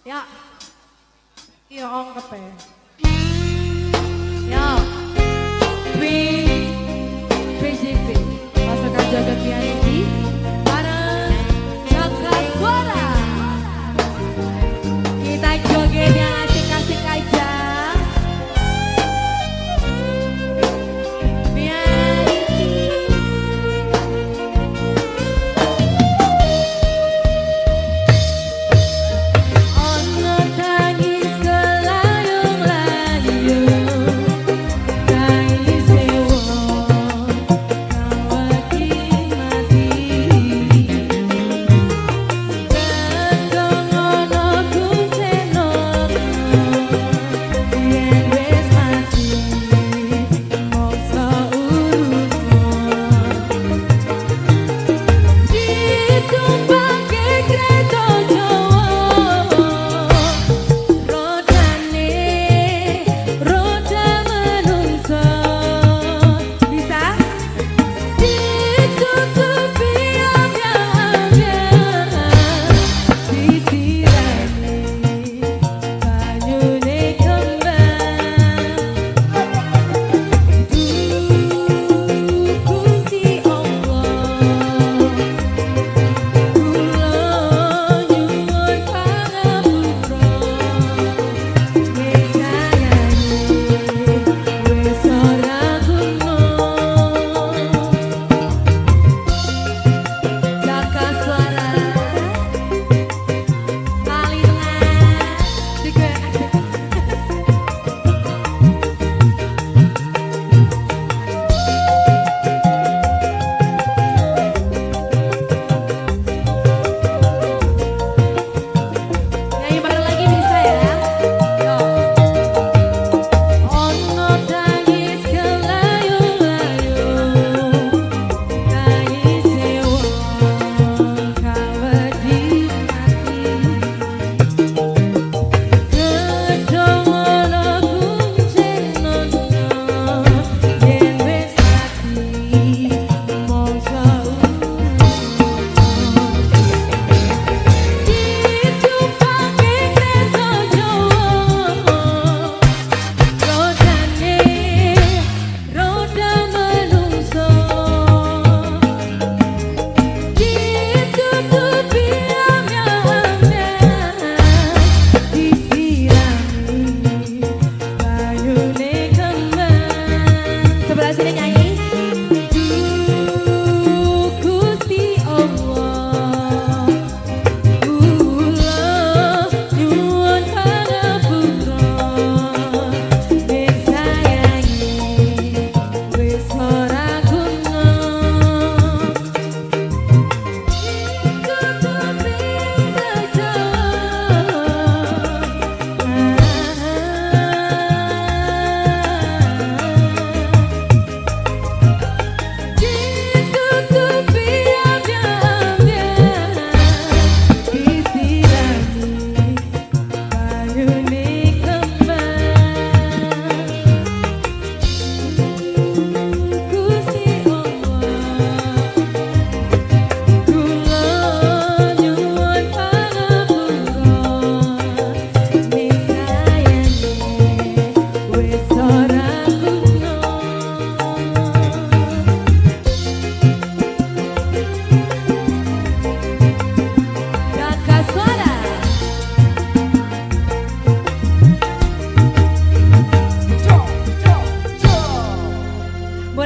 Ya. Iya ongkep ya. Ya. Dwi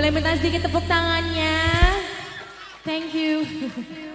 Boleh minta sedikit tepuk tangannya? Thank you.